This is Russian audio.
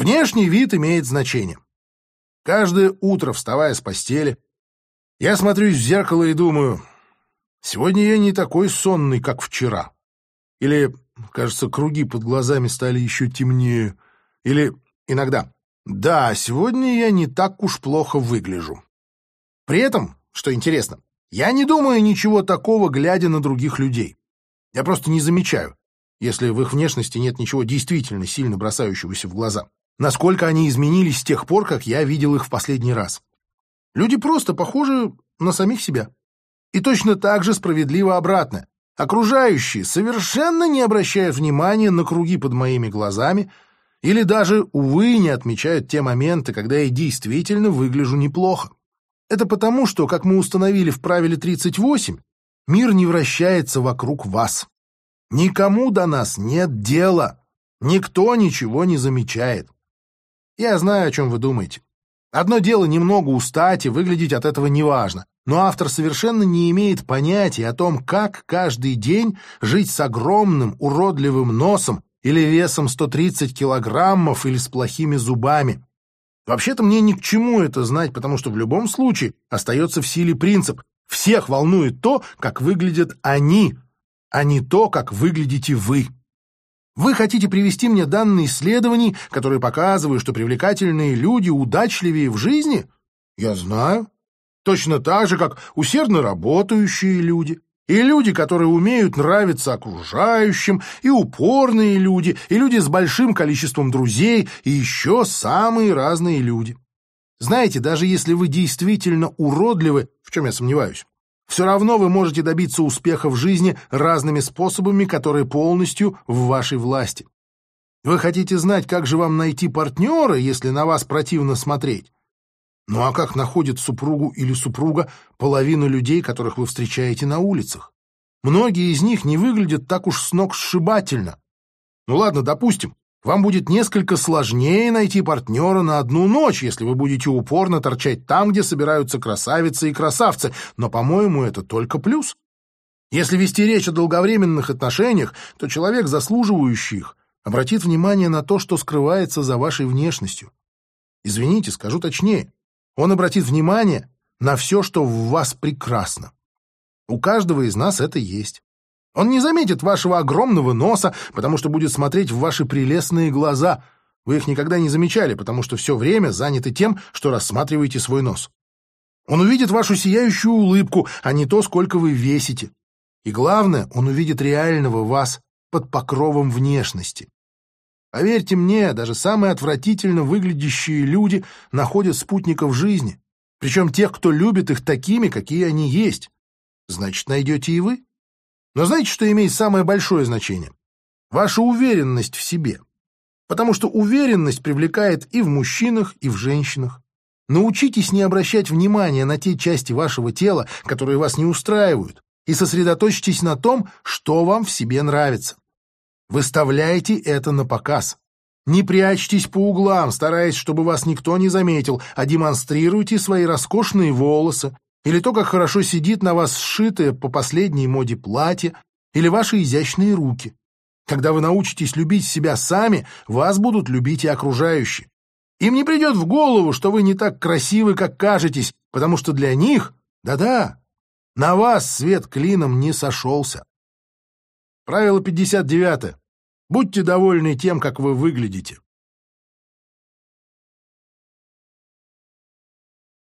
Внешний вид имеет значение. Каждое утро, вставая с постели, я смотрюсь в зеркало и думаю, сегодня я не такой сонный, как вчера. Или, кажется, круги под глазами стали еще темнее. Или иногда, да, сегодня я не так уж плохо выгляжу. При этом, что интересно, я не думаю ничего такого, глядя на других людей. Я просто не замечаю, если в их внешности нет ничего действительно сильно бросающегося в глаза. Насколько они изменились с тех пор, как я видел их в последний раз. Люди просто похожи на самих себя. И точно так же справедливо обратно. Окружающие совершенно не обращают внимания на круги под моими глазами или даже, увы, не отмечают те моменты, когда я действительно выгляжу неплохо. Это потому, что, как мы установили в правиле 38, мир не вращается вокруг вас. Никому до нас нет дела. Никто ничего не замечает. Я знаю, о чем вы думаете. Одно дело немного устать и выглядеть от этого неважно, но автор совершенно не имеет понятия о том, как каждый день жить с огромным уродливым носом или весом 130 килограммов или с плохими зубами. Вообще-то мне ни к чему это знать, потому что в любом случае остается в силе принцип «всех волнует то, как выглядят они, а не то, как выглядите вы». Вы хотите привести мне данные исследований, которые показывают, что привлекательные люди удачливее в жизни? Я знаю. Точно так же, как усердно работающие люди, и люди, которые умеют нравиться окружающим, и упорные люди, и люди с большим количеством друзей, и еще самые разные люди. Знаете, даже если вы действительно уродливы, в чем я сомневаюсь, все равно вы можете добиться успеха в жизни разными способами, которые полностью в вашей власти. Вы хотите знать, как же вам найти партнера, если на вас противно смотреть? Ну а как находит супругу или супруга половину людей, которых вы встречаете на улицах? Многие из них не выглядят так уж с ног сшибательно. Ну ладно, допустим, вам будет несколько сложнее найти партнера на одну ночь, если вы будете упорно торчать там, где собираются красавицы и красавцы, но, по-моему, это только плюс. Если вести речь о долговременных отношениях, то человек, заслуживающий их, обратит внимание на то, что скрывается за вашей внешностью. Извините, скажу точнее. Он обратит внимание на все, что в вас прекрасно. У каждого из нас это есть. Он не заметит вашего огромного носа, потому что будет смотреть в ваши прелестные глаза. Вы их никогда не замечали, потому что все время заняты тем, что рассматриваете свой нос. Он увидит вашу сияющую улыбку, а не то, сколько вы весите. И главное, он увидит реального вас под покровом внешности. Поверьте мне, даже самые отвратительно выглядящие люди находят спутников жизни, причем тех, кто любит их такими, какие они есть. Значит, найдете и вы. Но знаете, что имеет самое большое значение? Ваша уверенность в себе. Потому что уверенность привлекает и в мужчинах, и в женщинах. Научитесь не обращать внимания на те части вашего тела, которые вас не устраивают, и сосредоточьтесь на том, что вам в себе нравится. Выставляйте это на показ. Не прячьтесь по углам, стараясь, чтобы вас никто не заметил, а демонстрируйте свои роскошные волосы, или то, как хорошо сидит на вас сшитое по последней моде платье, или ваши изящные руки. Когда вы научитесь любить себя сами, вас будут любить и окружающие. Им не придет в голову, что вы не так красивы, как кажетесь, потому что для них, да-да, на вас свет клином не сошелся. Правило 59. Будьте довольны тем, как вы выглядите.